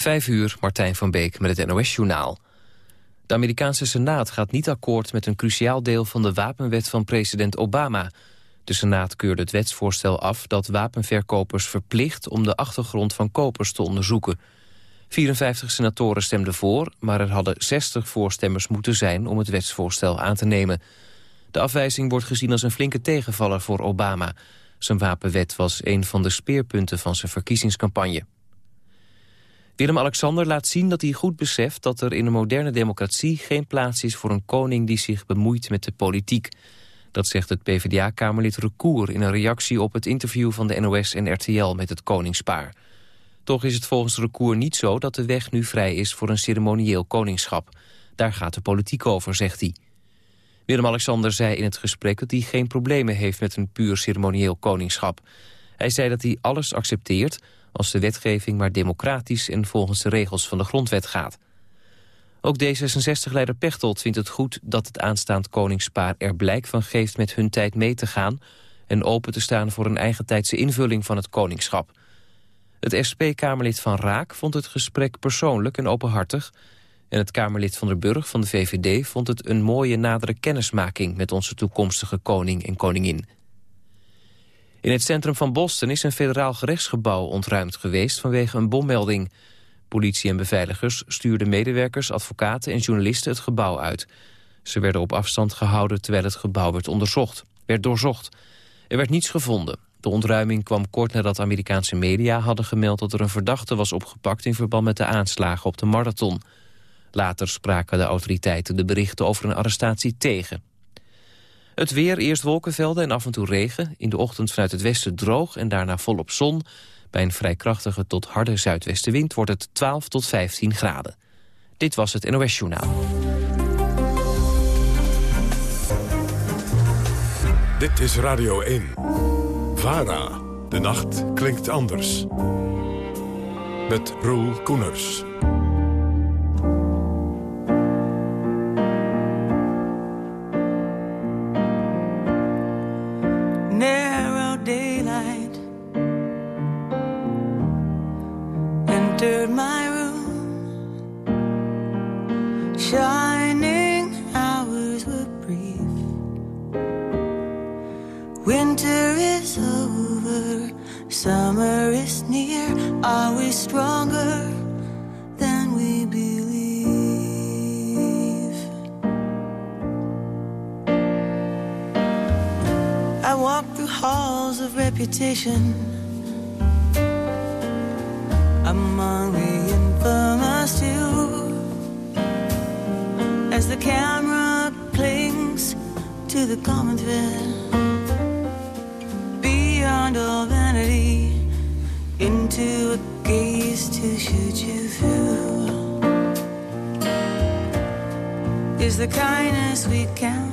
Vijf uur, Martijn van Beek met het NOS-journaal. De Amerikaanse Senaat gaat niet akkoord met een cruciaal deel van de wapenwet van president Obama. De Senaat keurde het wetsvoorstel af dat wapenverkopers verplicht om de achtergrond van kopers te onderzoeken. 54 senatoren stemden voor, maar er hadden 60 voorstemmers moeten zijn om het wetsvoorstel aan te nemen. De afwijzing wordt gezien als een flinke tegenvaller voor Obama. Zijn wapenwet was een van de speerpunten van zijn verkiezingscampagne. Willem-Alexander laat zien dat hij goed beseft dat er in een moderne democratie geen plaats is voor een koning die zich bemoeit met de politiek. Dat zegt het PvdA-kamerlid Recour in een reactie op het interview van de NOS en RTL met het koningspaar. Toch is het volgens Recour niet zo dat de weg nu vrij is voor een ceremonieel koningschap. Daar gaat de politiek over, zegt hij. Willem-Alexander zei in het gesprek dat hij geen problemen heeft met een puur ceremonieel koningschap. Hij zei dat hij alles accepteert als de wetgeving maar democratisch en volgens de regels van de grondwet gaat. Ook D66-leider Pechtold vindt het goed dat het aanstaand koningspaar er blijk van geeft met hun tijd mee te gaan en open te staan voor een eigentijdse invulling van het koningschap. Het SP-Kamerlid van Raak vond het gesprek persoonlijk en openhartig en het Kamerlid van der Burg van de VVD vond het een mooie nadere kennismaking met onze toekomstige koning en koningin. In het centrum van Boston is een federaal gerechtsgebouw ontruimd geweest vanwege een bommelding. Politie en beveiligers stuurden medewerkers, advocaten en journalisten het gebouw uit. Ze werden op afstand gehouden terwijl het gebouw werd onderzocht, werd doorzocht. Er werd niets gevonden. De ontruiming kwam kort nadat Amerikaanse media hadden gemeld dat er een verdachte was opgepakt in verband met de aanslagen op de marathon. Later spraken de autoriteiten de berichten over een arrestatie tegen. Het weer, eerst wolkenvelden en af en toe regen. In de ochtend vanuit het westen droog en daarna volop zon. Bij een vrij krachtige tot harde zuidwestenwind wordt het 12 tot 15 graden. Dit was het NOS Journaal. Dit is Radio 1. VARA. De nacht klinkt anders. Met Roel Koeners. is over, summer is near. Are we stronger than we believe? I walk through halls of reputation among the infamous too. As the camera clings to the common thread all vanity into a gaze to shoot you through. Is the kindness we count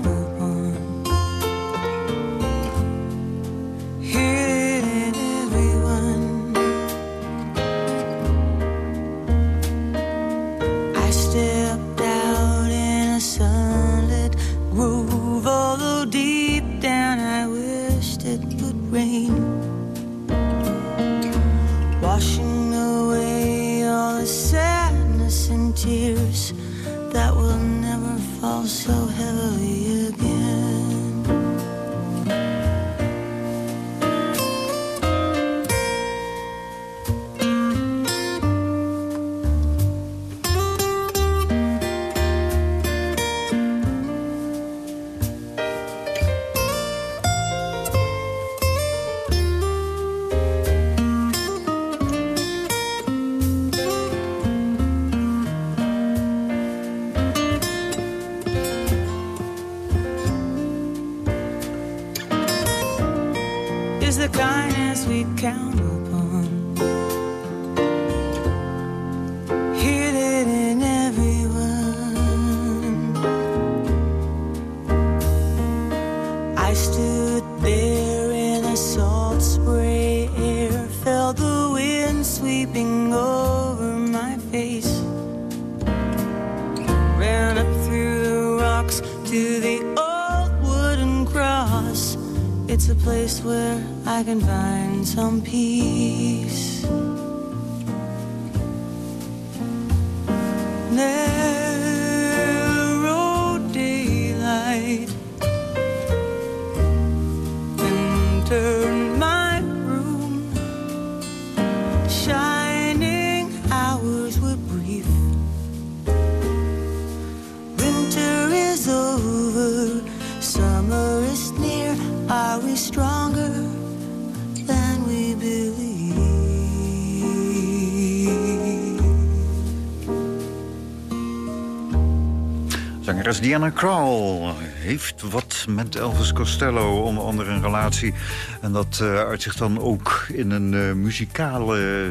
zangeres Diana Krall heeft wat met Elvis Costello, onder andere een relatie. En dat uh, uitzicht dan ook in een uh, muzikale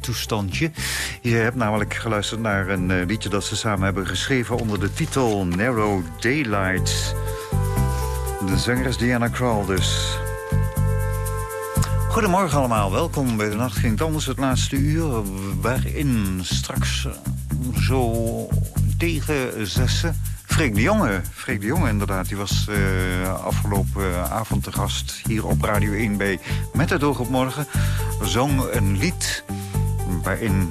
toestandje. Je hebt namelijk geluisterd naar een liedje dat ze samen hebben geschreven... onder de titel Narrow Daylight. De zangeres Diana Krall dus. Goedemorgen allemaal, welkom bij de Nacht Ging het Anders, het laatste uur... waarin straks zo tegen zessen. Freek de Jonge, Freek de Jonge inderdaad, die was uh, afgelopen avond te gast hier op Radio 1 bij Met het oog op morgen. Zong een lied waarin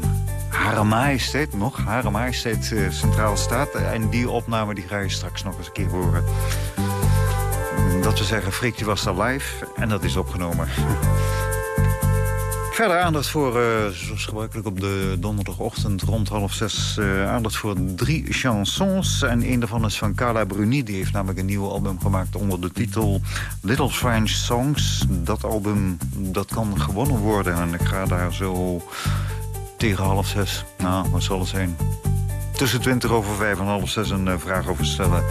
Hare Majesteit, nog Hare Majesteit uh, centraal staat. En die opname die ga je straks nog eens een keer horen. Dat we zeggen, Freek die was daar live en dat is opgenomen. Verder aandacht voor, uh, zoals gebruikelijk op de donderdagochtend rond half zes... Uh, aandacht voor drie chansons. En een daarvan is van Carla Bruni. Die heeft namelijk een nieuw album gemaakt onder de titel Little French Songs. Dat album dat kan gewonnen worden. En ik ga daar zo tegen half zes, nou, wat zal het zijn... tussen twintig over vijf en half zes een uh, vraag over stellen...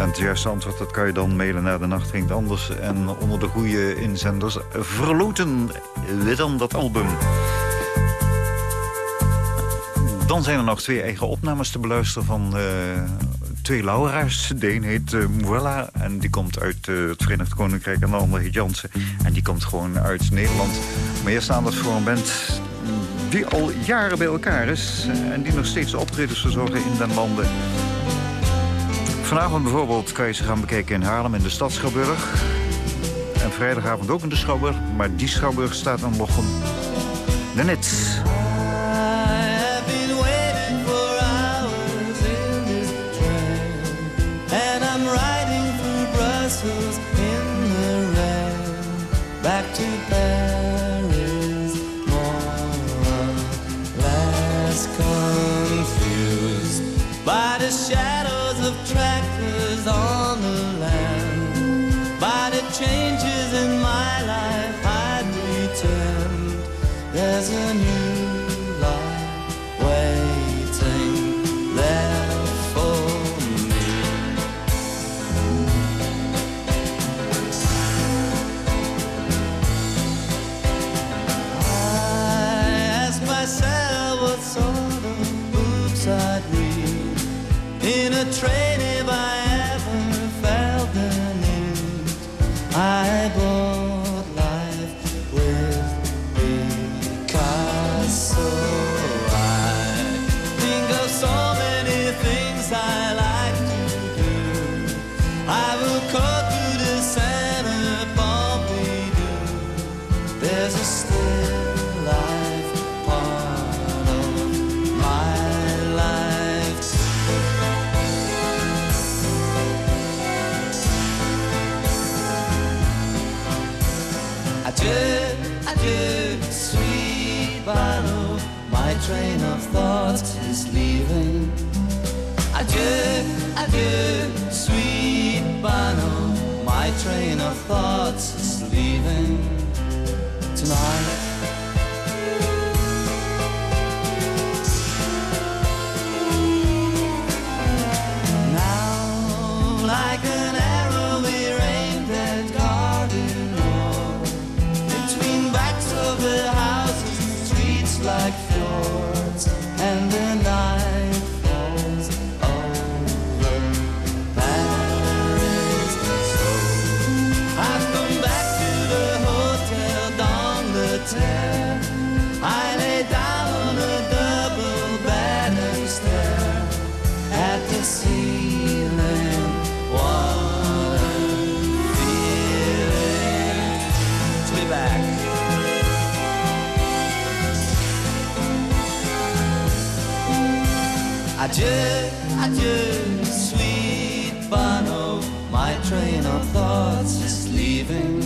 En het juiste antwoord dat kan je dan mailen naar de Nacht Ging Anders. En onder de goede inzenders verloten we dan dat album. Dan zijn er nog twee eigen opnames te beluisteren van uh, twee Laura's. De een heet uh, en die komt uit het Verenigd Koninkrijk. En de andere heet Jansen en die komt gewoon uit Nederland. Maar eerst aandacht voor een band die al jaren bij elkaar is... en die nog steeds optredens verzorgen in den landen. Vanavond bijvoorbeeld kan je ze gaan bekijken in Haarlem in de stad Schouwburg. En vrijdagavond ook in de Schouwburg. Maar die Schouwburg staat aan Lochem. De Nits. Adieu, adieu, sweet Bono. My train of thoughts is leaving.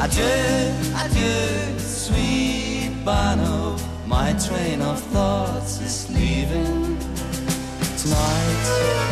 Adieu, adieu, sweet Bono. My train of thoughts is leaving tonight.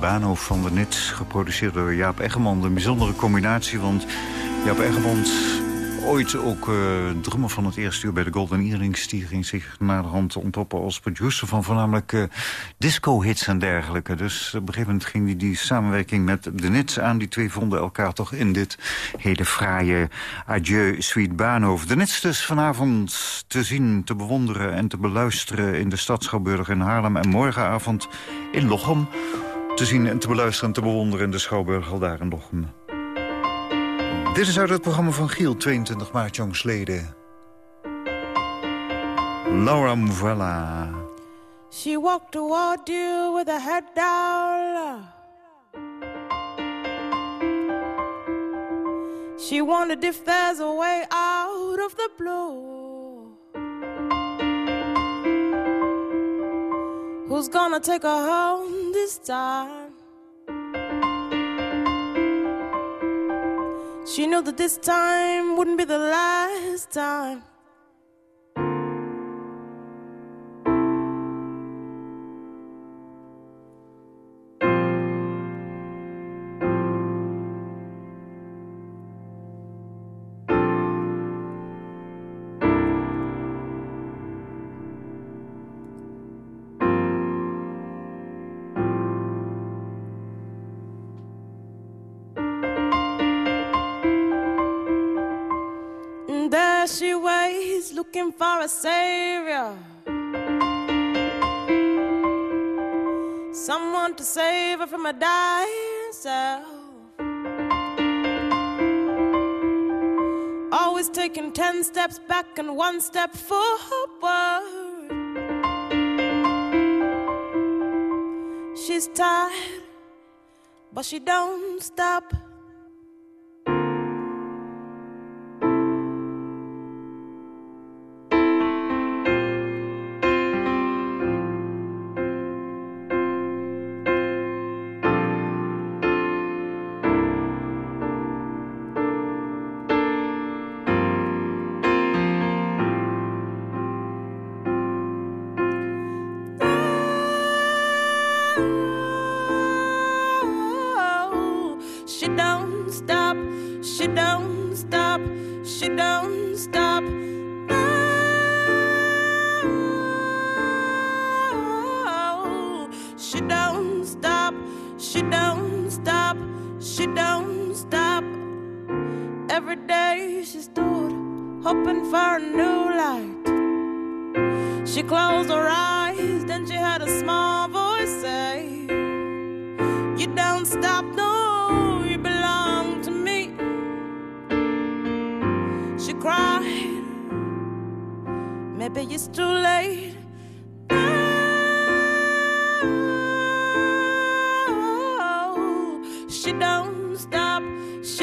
Bano van de Nits, geproduceerd door Jaap Eggermond. Een bijzondere combinatie, want Jaap Eggermond ooit ook uh, drummer van het eerste uur bij de Golden Earrings... die ging zich naderhand ontpoppen als producer van voornamelijk uh, disco-hits en dergelijke. Dus op een gegeven moment ging hij die, die samenwerking met de Nits aan. Die twee vonden elkaar toch in dit hele fraaie Adieu Sweet Baanhoofd. De Nits dus vanavond te zien, te bewonderen en te beluisteren... in de stad Schouwburg in Haarlem en morgenavond in Lochem... te zien en te beluisteren en te bewonderen in de Schouwburg al daar in Lochem. Dit is uit het programma van Giel, 22 maart jongsleden. Laura Mvella. She walked toward you with her head down. She wondered if there's a way out of the blue. Who's gonna take her home this time? She knew that this time wouldn't be the last time. Looking for a savior. Someone to save her from a dying self. Always taking ten steps back and one step forward. She's tired, but she don't stop.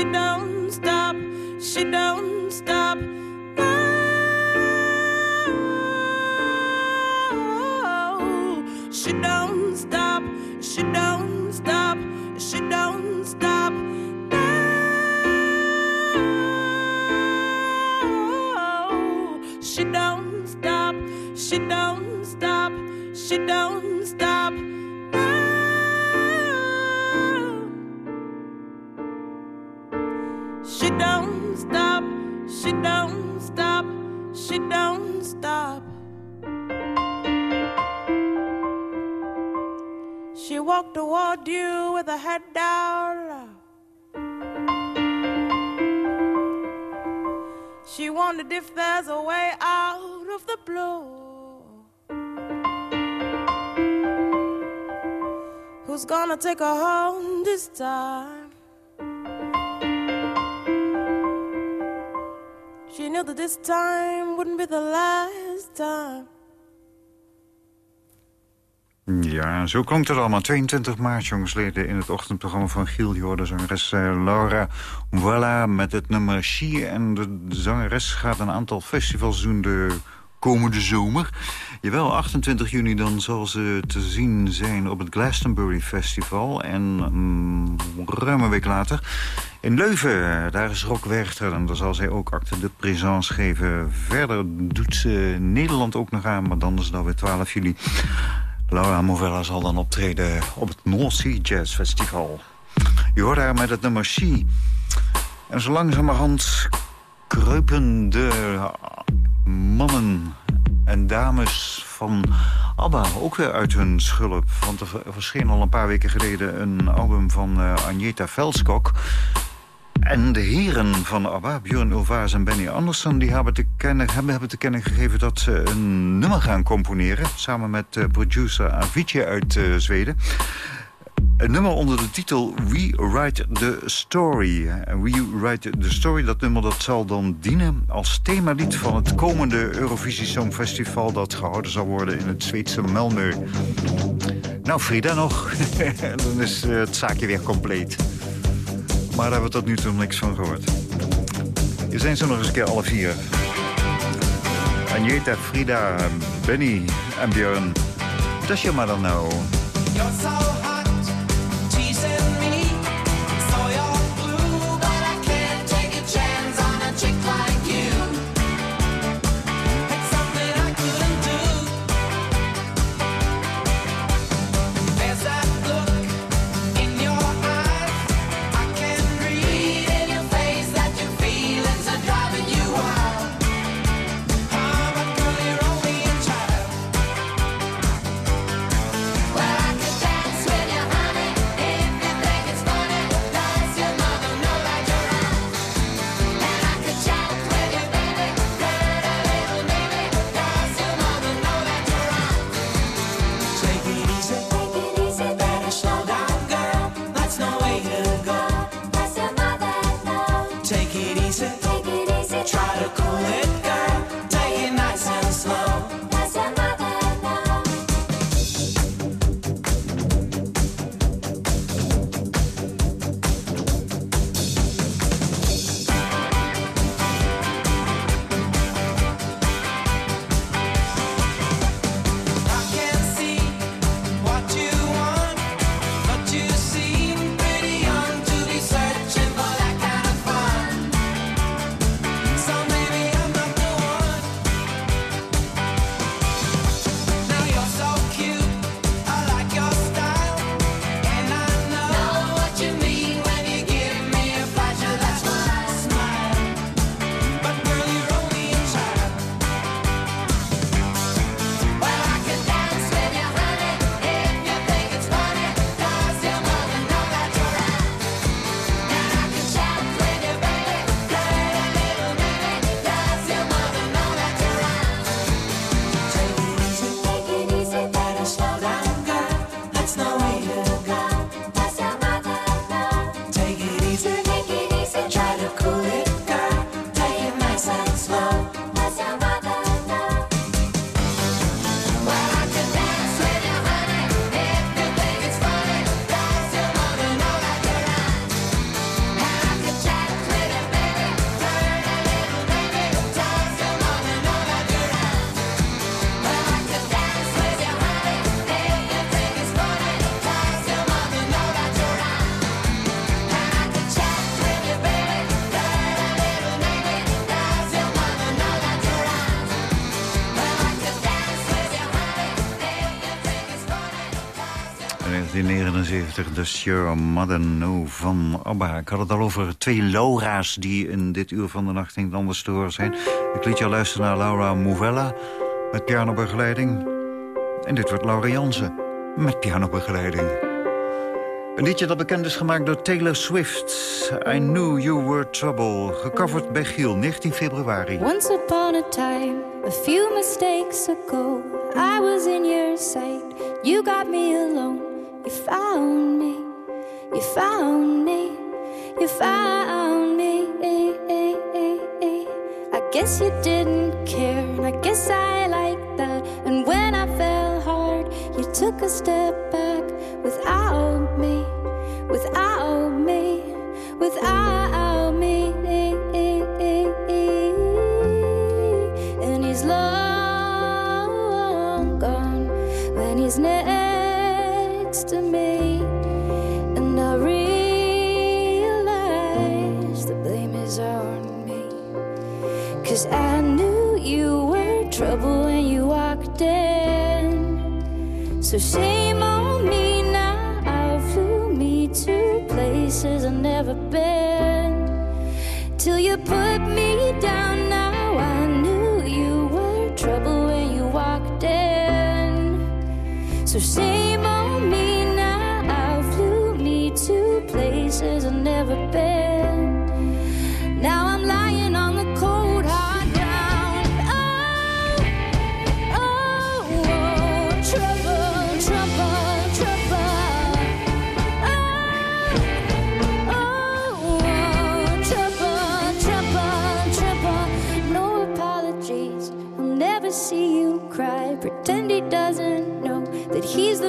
She don't stop, she don't stop. Gonna take her home this time? She knew that this time wouldn't be the last time. Ja, zo klonk het allemaal. 22 maart, jongsleden, in het ochtendprogramma van Giel. Je hoorde zangeres eh, Laura Voilà met het nummer She. En de zangeres gaat een aantal festivals doen de komende zomer. Jawel, 28 juni dan zal ze te zien zijn op het Glastonbury Festival. En mm, ruim een week later in Leuven, daar is Rock Werchter. En daar zal zij ook acte de présence geven. Verder doet ze Nederland ook nog aan, maar dan is het alweer 12 juli. Laura Movella zal dan optreden op het North Sea Jazz Festival. Je hoort haar met het nummer She. En zo langzamerhand kruipen de mannen en dames van ABBA ook weer uit hun schulp. Want er verscheen al een paar weken geleden een album van uh, Agneta Velskok. En de heren van ABBA, Björn Ulvaas en Benny Andersson... die hebben te, kennen, hebben, hebben te kennen gegeven dat ze een nummer gaan componeren... samen met uh, producer Avicii uit uh, Zweden. Een nummer onder de titel We Write the Story. We Write the Story, dat nummer dat zal dan dienen als themalied... van het komende Eurovisie Songfestival... dat gehouden zal worden in het Zweedse Malmö. Nou, Frida nog. dan is uh, het zaakje weer compleet. Maar daar hebben we tot nu toe niks van gehoord. Hier zijn ze nog eens een keer alle vier. Agneta, Frida, Benny en Björn. Does your mother know? You're 1979, The Sure Mother No van ABBA. Ik had het al over twee Laura's die in dit uur van de nacht niet anders te horen zijn. Ik liet jou luisteren naar Laura Movella met pianobegeleiding. En dit wordt Laura Jansen met pianobegeleiding. Een liedje dat bekend is gemaakt door Taylor Swift. I Knew You Were Trouble, gecoverd bij Giel, 19 februari. Once upon a time, a few mistakes ago, I was in your sight. You got me alone. You found me. You found me. You found me. I guess you didn't care, and I guess I like that. And when I fell hard, you took a step back without So shame on me now. I flew me to places I've never been. Till you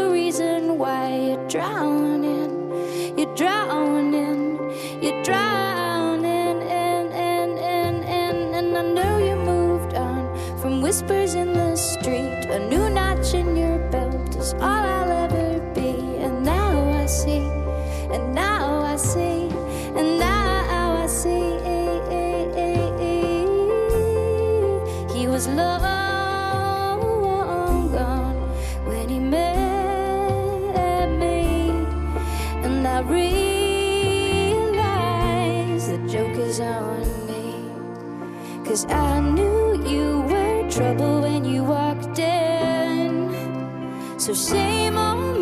the reason why you're drowning. You're drowning. You're drowning. And, and, and, and, and I know you moved on from whispers in the street. A new I knew you were trouble when you walked in. So shame on me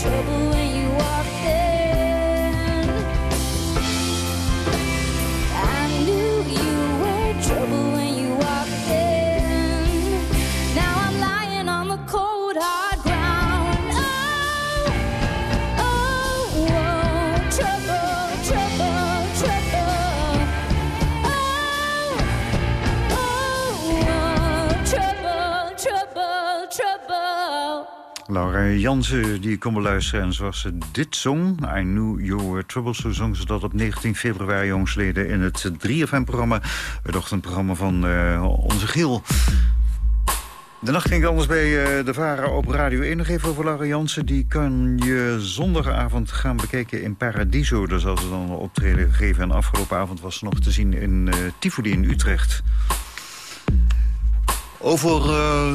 trouble when you walk in. Laura Jansen, die kon beluisteren en zoals ze dit zong... I Knew You Were Trouble, zo zong ze dat op 19 februari jongsleden... in het 3FM-programma, het ochtendprogramma van eh, onze Giel. De nacht ging anders bij eh, de VARA op Radio 1. Nog even over Laura Jansen. Die kan je zondagavond gaan bekijken in Paradiso. Daar zal ze dan een optreden geven. En afgelopen avond was ze nog te zien in eh Tivoli in Utrecht. Over eh,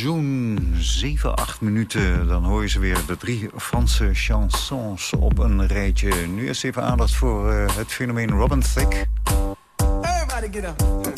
zo'n 7, 8 minuten dan hoor je ze weer, de drie Franse chansons op een rijtje. Nu is even aandacht voor eh, het fenomeen Robin Thicke. Everybody get up.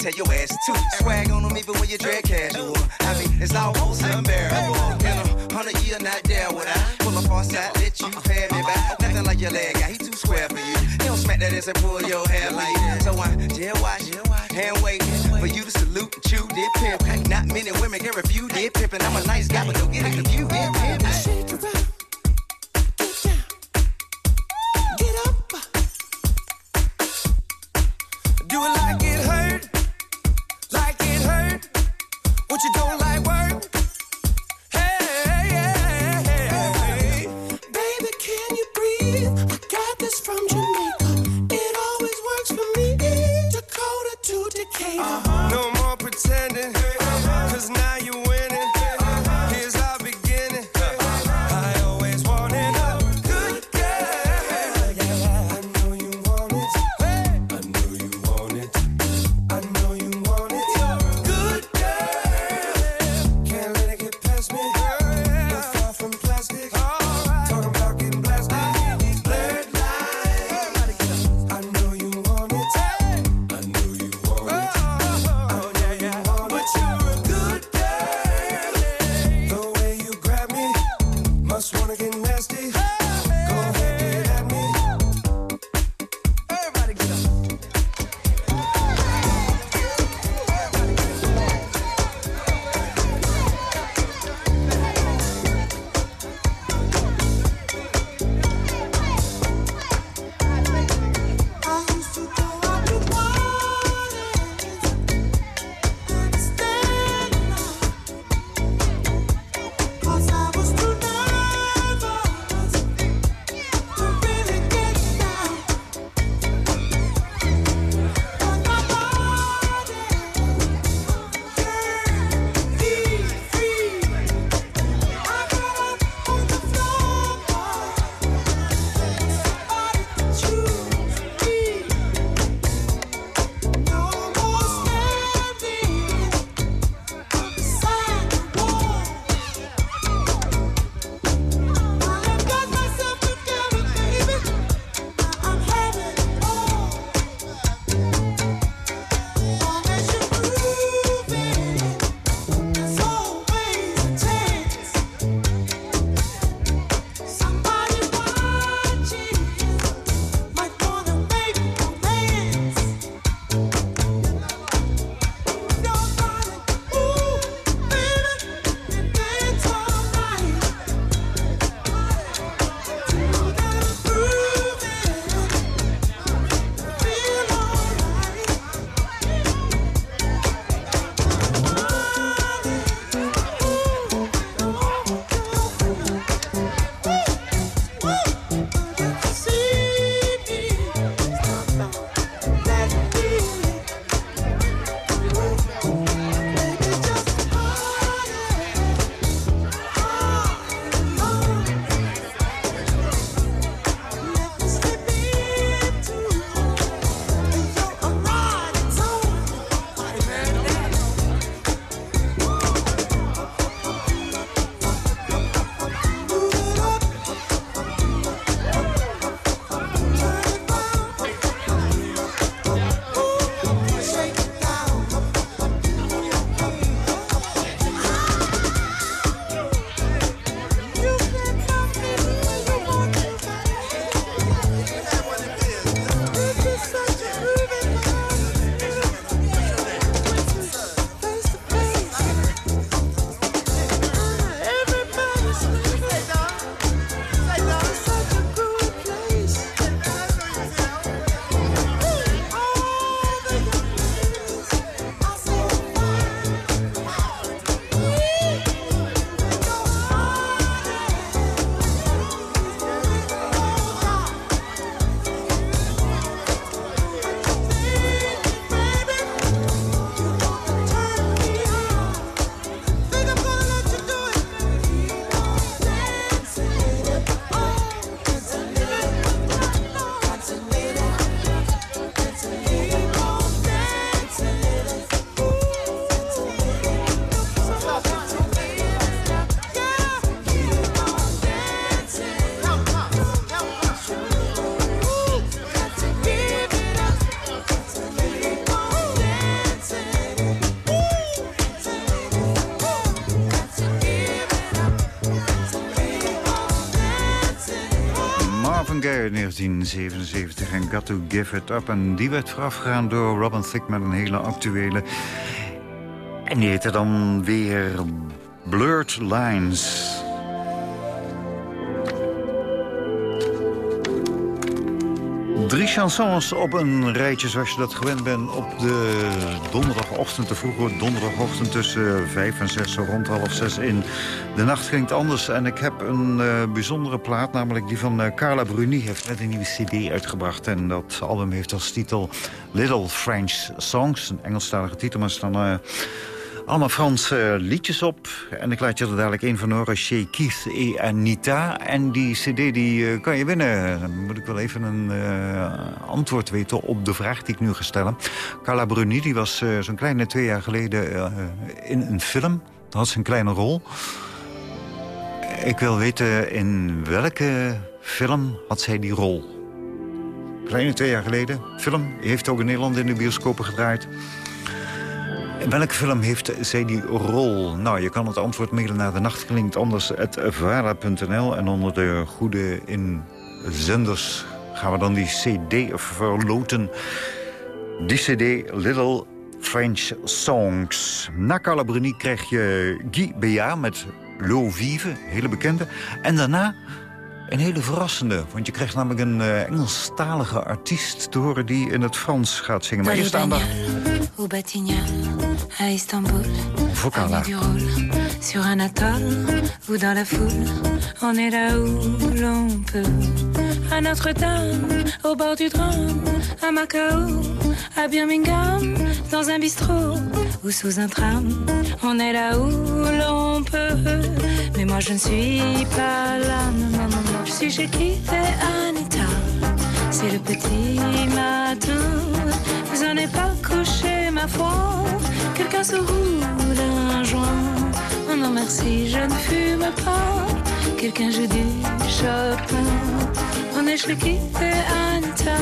tear your ass too. Swag on them even when you drag casual. I mean, it's almost unbearable. In a hundred year, not there would I pull up on side, let you pay me back. Nothing like your leg, guy, he too square for you. He don't smack that ass and pull your hair like. So I jail watch, hand wait for you to salute and chew, did pimp. Not many women can refuse, did pimp. And I'm a nice guy, but don't get it confused, did. 1977 en Got To Give It Up. En die werd voorafgegaan door Robin Thicke met een hele actuele. En die heette dan weer Blurred Lines. Drie chansons op een rijtje zoals je dat gewend bent op de donderdagochtend, de vroege donderdagochtend tussen vijf en zes, zo rond half zes in. De nacht het anders en ik heb een eh, bijzondere plaat, namelijk die van eh, Carla Bruni, heeft net een nieuwe cd uitgebracht. En dat album heeft als titel Little French Songs, een Engelstalige titel, maar staan... eh, allemaal Franse liedjes op. En ik laat je er dadelijk een van horen. Chez Keith Anita. En die cd die kan je winnen. Dan moet ik wel even een antwoord weten op de vraag die ik nu ga stellen. Carla Bruni die was zo'n kleine twee jaar geleden in een film. Dat had ze een kleine rol. Ik wil weten in welke film had zij die rol. Kleine twee jaar geleden. Film. Heeft ook in Nederland in de bioscopen gedraaid. In welke film heeft zij die rol? Nou, je kan het antwoord mailen naar de nacht klinkt anders vara.nl en onder de goede inzenders gaan we dan die cd verloten. Die cd Little French Songs. Na Carla Bruni krijg je Guy Béat met L'eau vive, hele bekende. En daarna een hele verrassende, want je krijgt namelijk een eh, Engelstalige artiest te horen die in het Frans gaat zingen. Maar eerst aandacht au Batignolles, à Istanbul, Roule, sur un atoll ou dans la foule, on est là où l'on peut. À Notre-Dame, au bord du drame, à Macao, à Birmingham, dans un bistrot ou sous un tram, on est là où l'on peut. Mais moi je ne suis pas là, non, non, non, non, je suis chez qui fait Anita. C'est le petit matin, vous en êtes pas couché, ma foi. Quelqu'un se roule un joint. Oh non, merci, je ne fume pas. Quelqu'un joue du Chopin. On est chez qui fait Anita.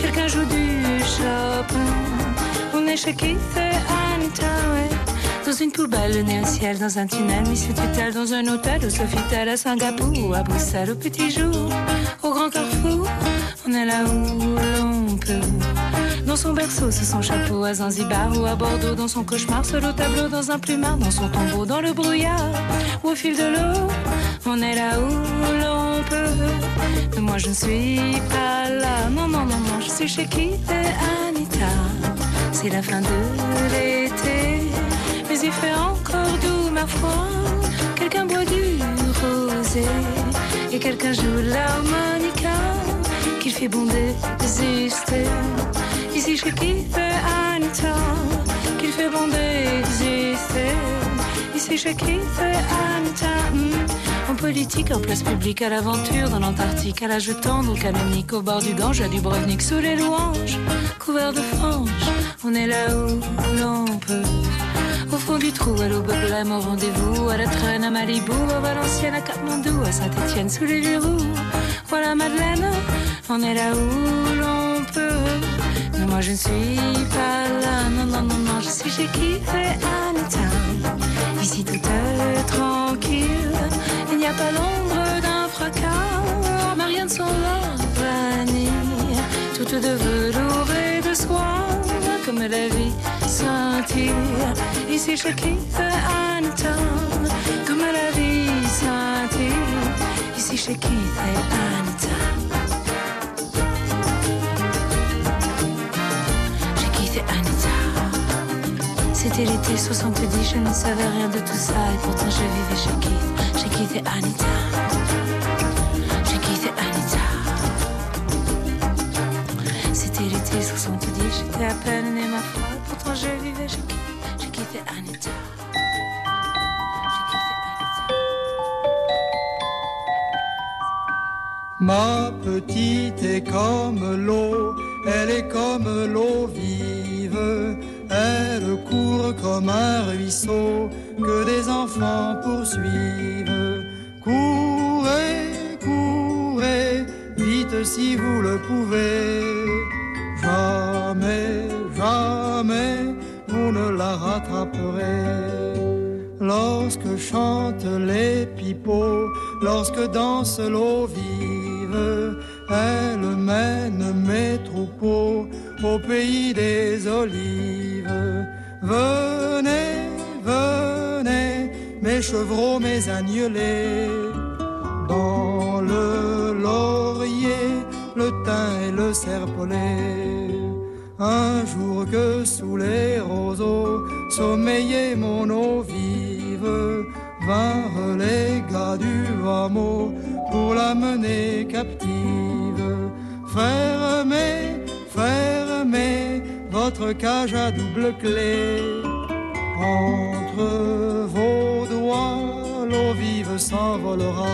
Quelqu'un joue du Chopin. On est chez qui Dans une poubelle, le nez au ciel, dans un tunnel, mis sous tutelle, dans un hôtel, au Sofitel, à Singapour, ou à Bruxelles, au petit jour, au grand carrefour, on est là où l'on peut. Dans son berceau, sous son chapeau, à Zanzibar ou à Bordeaux, dans son cauchemar, seul au tableau, dans un plumard, dans son tombeau, dans le brouillard, ou au fil de l'eau, on est là où l'on peut. Mais moi je ne suis pas là, non, non, non, non, je suis chez qui Anita. C'est la fin de l'été, mais il fait encore doux, ma foi. Quelqu'un boit du rosé et quelqu'un joue l'harmonica. Qu'il fait bon d'exister. Ici qui fait Anita, qu'il fait bon d'exister. Ici qui fait Anita. hmm. En politique, en place publique, à l'aventure, dans l'Antarctique, à l'âge tendre, au canonique, au bord du Gange, à Dubrovnik, sous les louanges, couvert de franges, on est là où l'on peut. Au fond du trou, à l'Aubeblême, au rendez-vous, à la traîne, à Malibu, à Valenciennes, à Katmandou, à Saint-Étienne, sous les verrous. Voilà Madeleine, on est là où l'on peut. Mais moi je ne suis pas là, non, non, non, non, je suis chez qui fait Anita. Ici tout est tranquille, il n'y a pas l'ombre d'un fracas, rien de son vanille, toute de velours et de soie, comme la vie scintille. Ici chez qui fait Anita, comme la vie scintille. Ici chez qui fait Anita. J'ai quitté Anita. C'était l'été 70, je ne savais rien de tout ça et pourtant je vivais chez Keith. J'ai quitté Anita. J'ai quitté Anita. C'était l'été 70, j'étais à peine pourtant je vivais. J'ai quitté quitté Anita. Ma petite est comme l'eau, elle est comme l'eau vive, elle court comme un ruisseau que des enfants poursuivent. Courez, courez, vite si vous le pouvez. Jamais, jamais, la rattraperez. lorsque chantent les pipeaux, lorsque danse l'eau vive, elle mène mes troupeaux au pays des olives. Venez, venez, mes chevreaux, mes agnelés, dans le laurier, le thym et le serpolet. Un jour que sous les roseaux sommeillait mon eau vive, vinrent les gars du hameau pour la mener captive. Fermez, fermez votre cage à double clé. Entre vos doigts, l'eau vive s'envolera.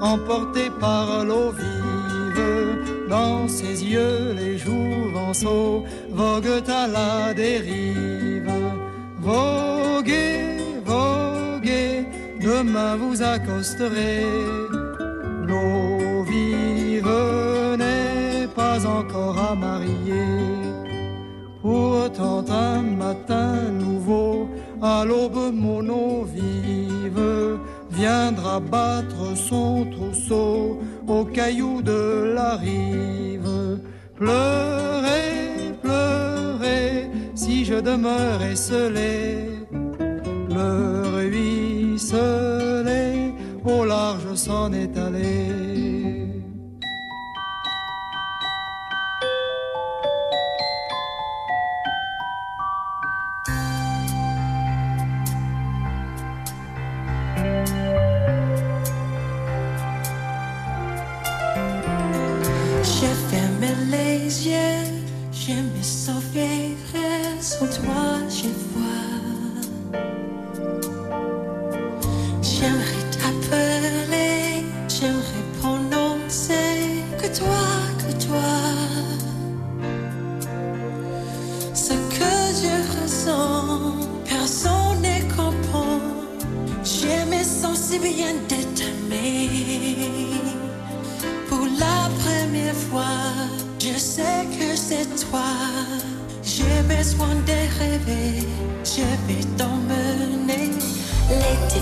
Emportés par l'eau vive. Dans ses yeux, les jouvenceaux voguent à la dérive. Voguez, voguez, demain vous accosterez. L'eau vive n'est pas encore à marier. Pourtant un matin nouveau, à l'aube mon eau vive viendra battre son trousseau aux cailloux de la rive. Pleurez, pleurez, si je demeure esselé, le ruisselet au large s'en est allé. Si bien de t'aimer. Pour la première fois, je sais que c'est toi. J'ai besoin de rêver, je vais t'emmener. L'été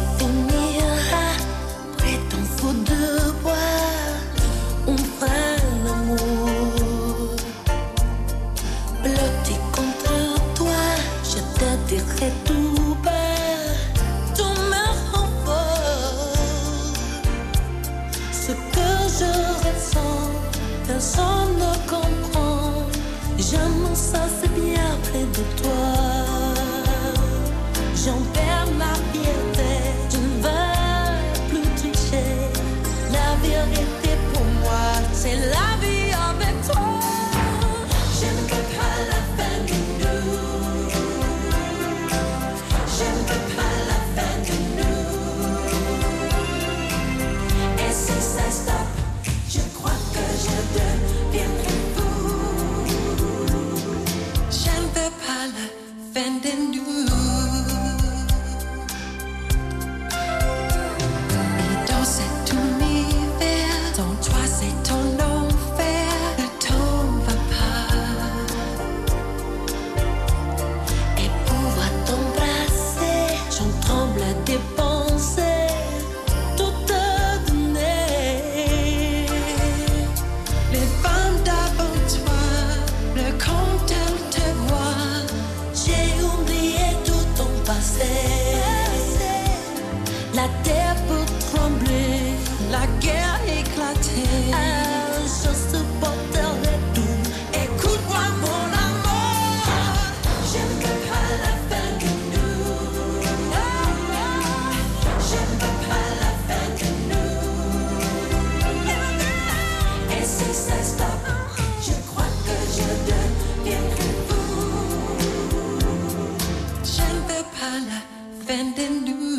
fou. Je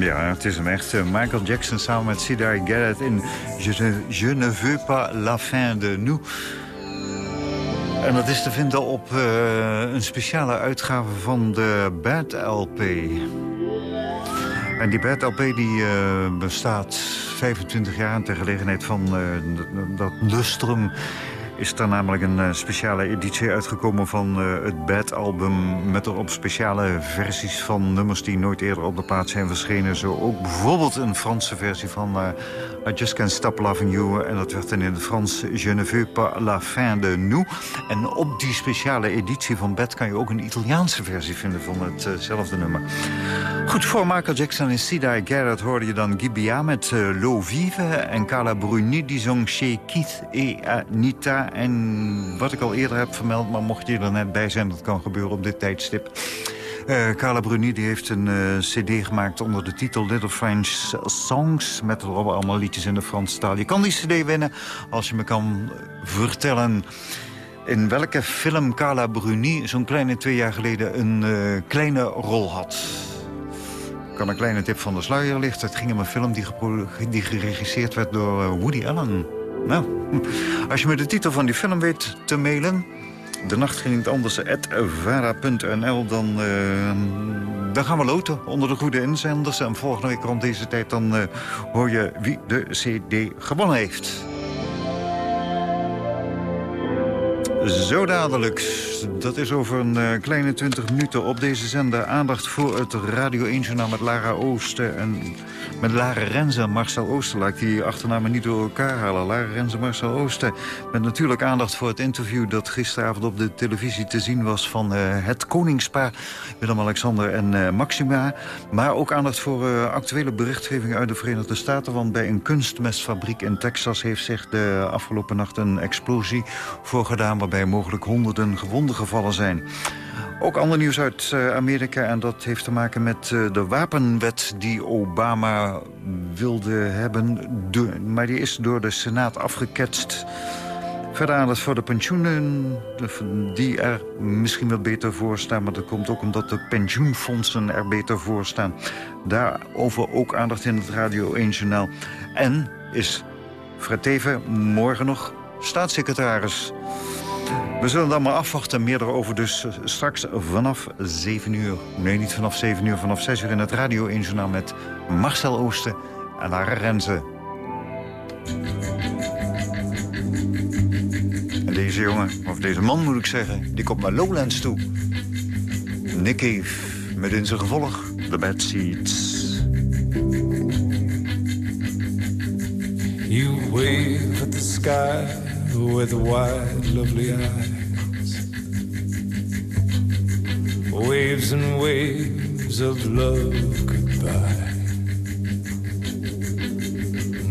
Ja, het is hem echt. Eh, Michael Jackson samen met Sidai Garrett in Je, ne- veux pas la fin de nous. En dat is te vinden op eh, een speciale uitgave van de Bad LP. En die Bad LP die, eh, bestaat 25 jaar ter gelegenheid van dat lustrum is er namelijk een eh, speciale editie uitgekomen van eh, het Bad album... met erop speciale versies van nummers die nooit eerder op de plaat zijn verschenen. Zo ook bijvoorbeeld een Franse versie van eh, I Just Can't Stop Loving You... en dat werd dan in het Frans Je veux pas la fin de nous. En op die speciale editie van Bad kan je ook een Italiaanse versie vinden van hetzelfde nummer. Goed, voor Michael Jackson en Sida Garrett hoorde je dan Gibia met L'eau vive... en Carla Bruni, die zong Chez Keith Anita. En wat ik al eerder heb vermeld, maar mocht je er net bij zijn... dat kan gebeuren op dit tijdstip... Eh, Carla Bruni die heeft een eh, cd gemaakt onder de titel Little French Songs... met erop allemaal liedjes in de Franse taal. Je kan die cd winnen als je me kan vertellen... in welke film Carla Bruni zo'n kleine twee jaar geleden... een eh, kleine rol had. Kan een kleine tip van de sluier lichten. Het ging om een film die, die geregisseerd werd door Woody Allen. Nou, als je me de titel van die film weet te mailen... De nacht ging niet anders. Dan, eh, dan gaan we loten onder de goede inzenders. En volgende week rond deze tijd dan eh, hoor je wie de CD gewonnen heeft. Zo dadelijk. Dat is over een eh, kleine 20 minuten op deze zender. Aandacht voor het Radio 1-journaal met Lara Oosten en met Lara Renze en Marcel ik die achternamen niet door elkaar halen. Lara Renze en Marcel Oosten. Met natuurlijk aandacht voor het interview dat gisteravond op de televisie te zien was... van eh, het koningspaar Willem-Alexander en eh, Maxima. Maar ook aandacht voor actuele berichtgeving uit de Verenigde Staten. Want bij een kunstmestfabriek in Texas heeft zich de afgelopen nacht een explosie voorgedaan... waarbij mogelijk honderden gewonden gevallen zijn. Ook ander nieuws uit eh, Amerika en dat heeft te maken met eh, de wapenwet die Obama wilde hebben. Maar die is door de Senaat afgeketst. Verder voor de pensioenen, die er misschien wel beter voor staan... maar dat komt ook omdat de pensioenfondsen er beter voor staan. Daarover ook aandacht in het Radio 1-journaal. En is Fred morgen nog staatssecretaris... We zullen dan maar afwachten. Meer erover dus eh, straks vanaf 7 uur. Nee, niet vanaf 7 uur, vanaf 6 uur in het Radio 1 Journaal met Marcel Oosten en Lara Renze. En deze jongen, of deze man moet ik zeggen, die komt naar Lowlands toe. Nick met in zijn gevolg de Bad Seeds. You wave at the sky with wide, lovely eyes. Waves and waves of love goodbye.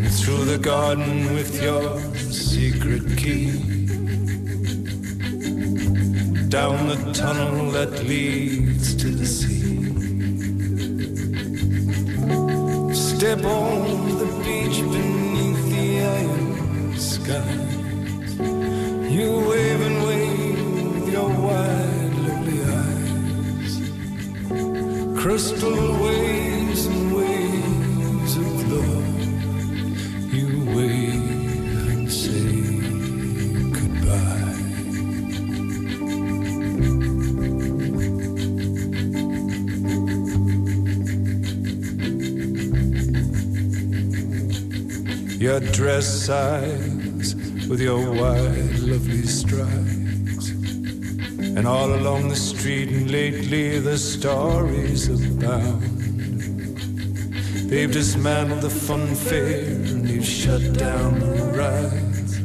And through the garden with your secret key. Down the tunnel that leads to the sea. Step on the beach beneath the iron sky. You wave and wave with your wide, lovely eyes. Crystal waves and waves of love. You wave and say goodbye. Your dress sighs with your wide, lovely strides. And all along the street, and lately the stories abound. They've dismantled the fun fair, and they've shut down the rides.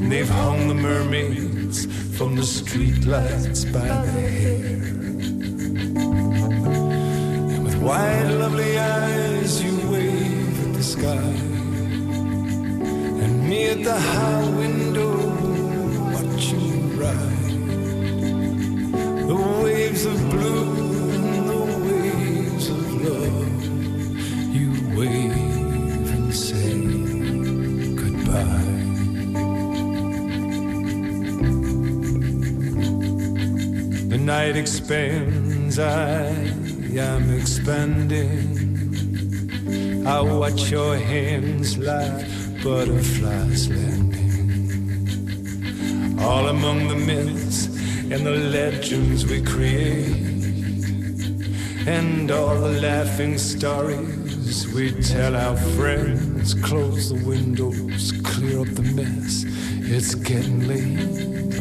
And they've hung the mermaids from the streetlights by the hair. And with wide, lovely eyes, you wave at the sky. At the high window, watching you ride. The waves of blue and the waves of love. You wave and say goodbye. The night expands, I I'm expanding. I watch your hands like butterflies landing. All among the myths and the legends we create. And all the laughing stories we tell our friends. Close the windows, clear up the mess. It's getting late.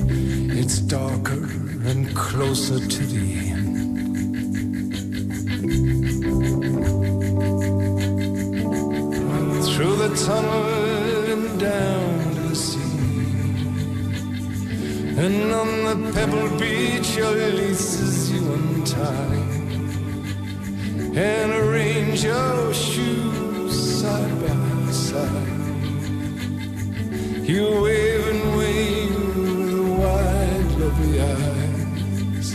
It's darker and closer to the end. Through the tunnel the pebble beach, your laces you untie. And arrange your shoes side by side. You wave and wave with wide, lovely eyes.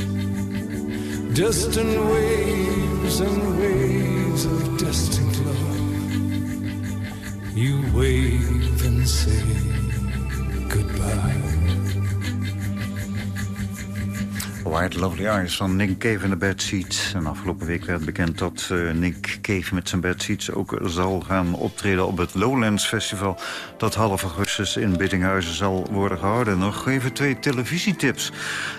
Distant waves and waves of distant love. You wave and say White Lovely Eyes van Nick Cave en de Bad Seeds. En afgelopen week werd bekend dat eh, Nick Cave met zijn Bad Seeds... ook zal gaan optreden op het Lowlands Festival... dat half augustus in Biddinghuizen zal worden gehouden. Nog even twee televisietips.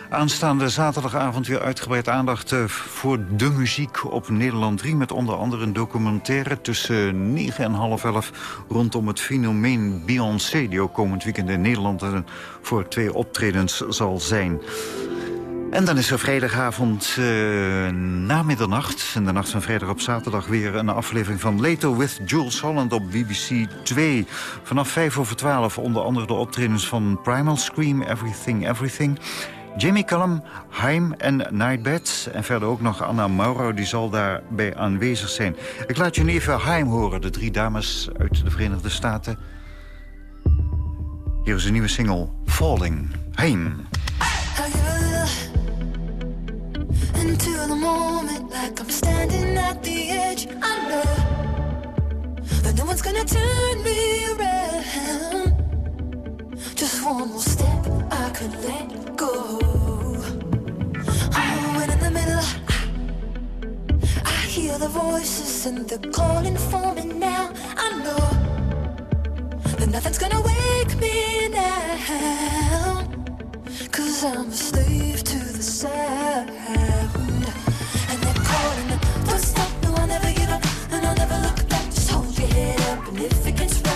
Aanstaande zaterdagavond weer uitgebreid aandacht eh, voor de muziek op Nederland 3... met onder andere een documentaire tussen 9 en half 11... rondom het fenomeen Beyoncé... die ook komend weekend in Nederland eh, voor twee optredens zal zijn... En dan is er vrijdagavond uh, na middernacht... en de nacht van vrijdag op zaterdag weer een aflevering van Later with Jules Holland op BBC 2. Vanaf 5 over 12 onder andere de optredens van Primal Scream, Everything, Everything... Jimmy Callum, Haim en Nightbed. En verder ook nog Anna Mauro, die zal daarbij aanwezig zijn. Ik laat je nu even Haim horen, de drie dames uit de Verenigde Staten. Hier is een nieuwe single, Falling. Haim. Moment like I'm standing at the edge. I know that no one's gonna turn me around. Just one more step, I could let go. Oh, and in the middle, I, I hear the voices and they're calling for me now. I know that nothing's gonna wake me now. Cause I'm a slave to the sound. Calling, don't stop, no, I'll never give up. And I'll never look back, just hold your head up. And if it gets rough,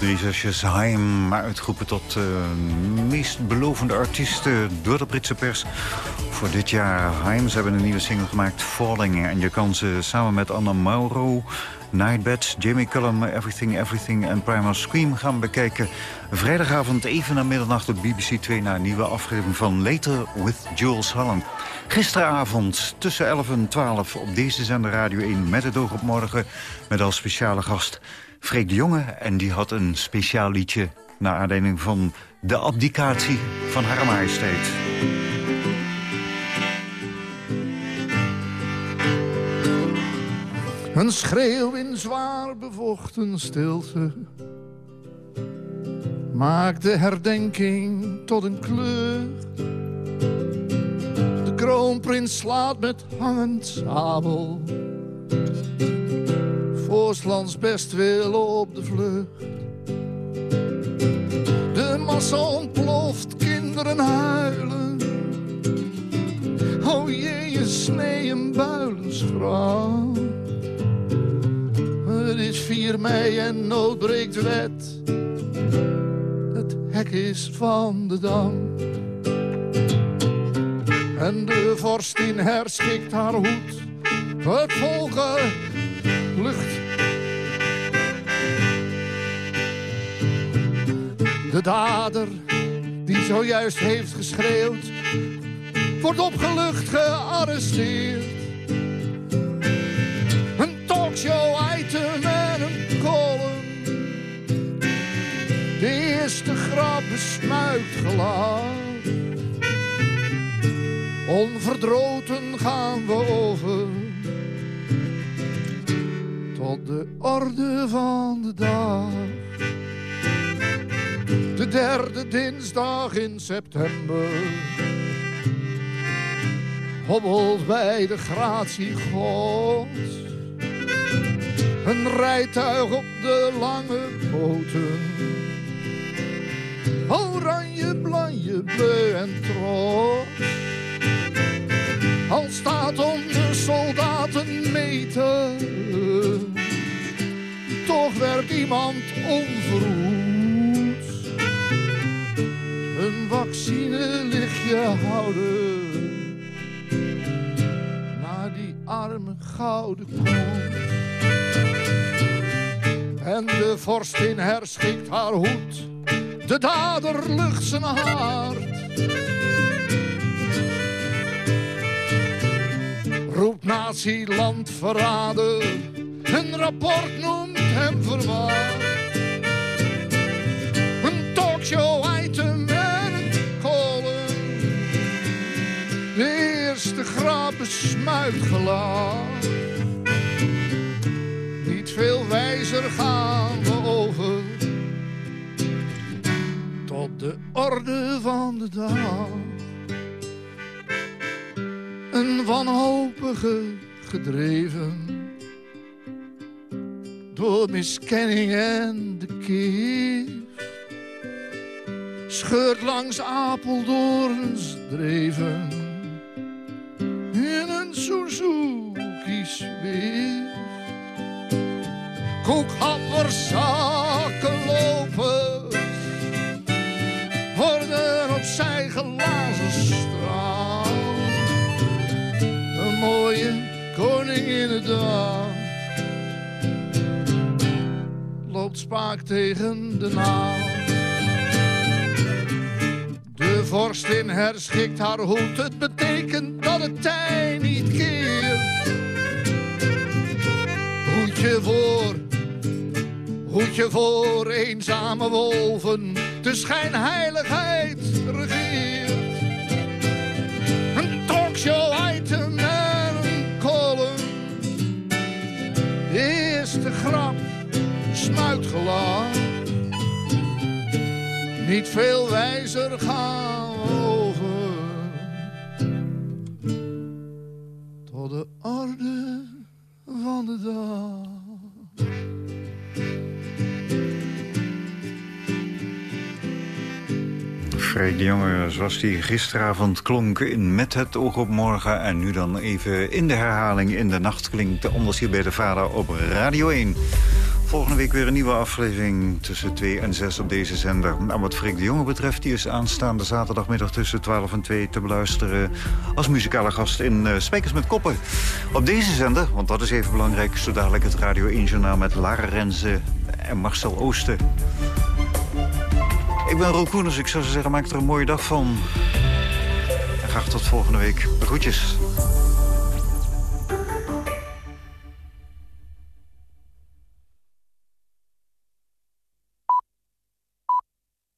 zusjes Haim uitgeroepen tot de meest belovende artiesten door de Britse pers voor dit jaar. Haim, ze hebben een nieuwe single gemaakt, Falling. En je kan ze samen met Anna Mauro, Nightbed, Jamie Cullum, Everything Everything en Primal Scream gaan bekijken. Vrijdagavond even na middernacht op BBC 2 naar een nieuwe aflevering van Later with Jules Holland. Gisteravond tussen 11 en 12 op deze zender Radio 1 met het oog op morgen met als speciale gast Freek de Jonge. En die had een speciaal liedje naar aanleiding van de abdicatie van Haar Majesteit. Een schreeuw in zwaar bevochten stilte maakt de herdenking tot een kleur. De kroonprins slaat met hangend sabel. Voorslands best wil op de vlucht. De massa ontploft, kinderen huilen. O jee, je snee een builensgrauw. Het is 4 mei en nood breekt wet. Het hek is van de dam. En de vorstin herschikt haar hoed. Het volgen lucht. De dader die zojuist heeft geschreeuwd, wordt opgelucht gearresteerd. Een talkshow item en een column. De eerste grap besmuikt gelaat. Onverdroten gaan we over tot de orde van de dag. De derde dinsdag in september hobbelt bij de gratie gods. Een rijtuig op de lange poten. Oranje, blanje, bleu en trots. Al staat om de soldaten meten. Toch werkt iemand onverhoeds. Vaccinelichtje houden. Naar die arme gouden kont. En de vorstin herschikt haar hoed. De dader lucht zijn hart. Roept nazi-land. Een rapport noemt hem verwaard. Een talkshow besmuikt gelaat. Niet veel wijzer gaan we over. Tot de orde van de dag. Een wanhopige gedreven door miskenning en de kist. Scheurt langs Apeldoorns dreven in een Suzuki Swift. Koekhappers, zakenlopers worden opzij gelazen straal. Een mooie koning in de dag loopt spaak tegen de naal. De vorstin herschikt haar hoed, het betekent dat het tij niet keert. Hoedje voor, hoedje voor eenzame wolven, de schijnheiligheid regeert. Een talkshow item en een column, eerste grap smuikt gelaat. Niet veel wijzer gaan de orde van de dag. Freek de Jonge, zoals die gisteravond klonk in Met het oog op morgen... en nu dan even in de herhaling in de nacht klinkt... anders hier bij de vader op Radio 1. Volgende week weer een nieuwe aflevering tussen 2 en 6 op deze zender. En wat Freek de Jonge betreft, die is aanstaande zaterdagmiddag tussen 12 en 2 te beluisteren als muzikale gast in uh, Spijkers met Koppen. Op deze zender, want dat is even belangrijk, zo dadelijk het Radio 1 Journaal met Lara Renze en Marcel Oosten. Ik ben Roel Koeners, ik zou zeggen, maak er een mooie dag van. En graag tot volgende week. Groetjes.